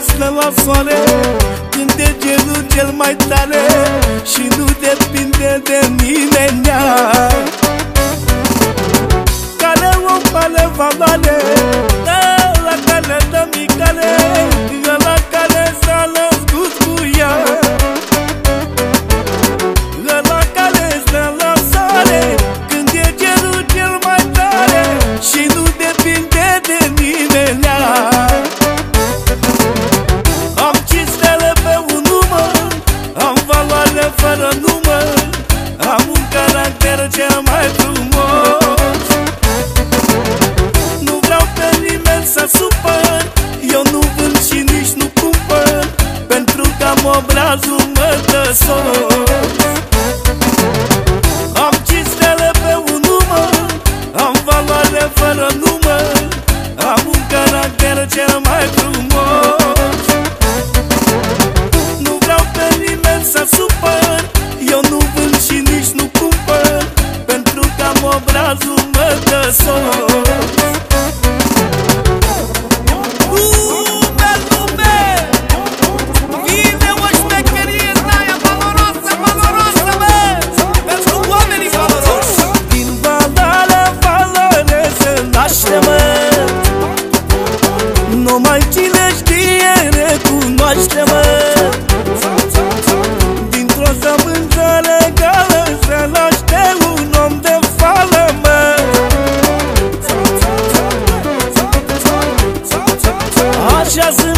stă la soare Când e gelul cel mai tare Și nu depinde de nimeni. Care să supăr. Eu nu vând și nici nu cumpăr Pentru că am obrazul mătăsos Am cinci stele pe un număr Am valoare fără număr Am un caracter cel mai frumos. Nu vreau pe nimeni să supăr Eu nu vând și nici nu cumpăr Pentru că am obrazul mătăsos Lume, Yaşasın.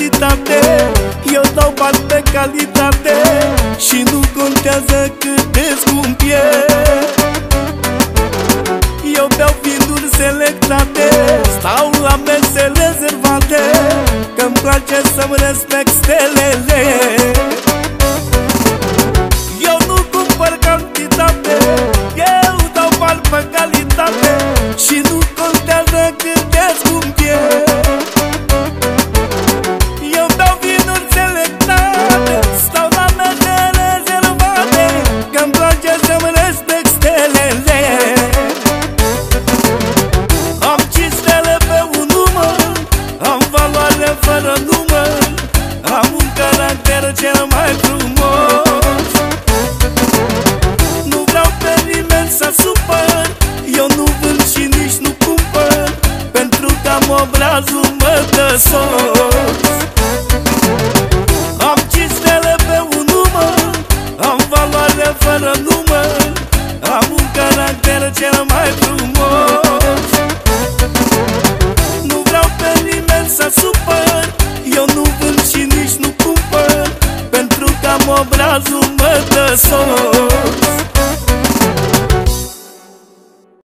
Cantitate Eu dau bani pe calitate Și nu contează cât de scump e. Eu beau vinuri selectate Stau la mese rezervate Că-mi place să-mi respect stelele am obrazul mătăsos am cinci stele pe un număr Am valoare fără număr Am un caracter cel mai frumos. Nu vreau pe nimeni să supăr Eu nu vând și nici nu cumpăr Pentru că am obrazul mătăsos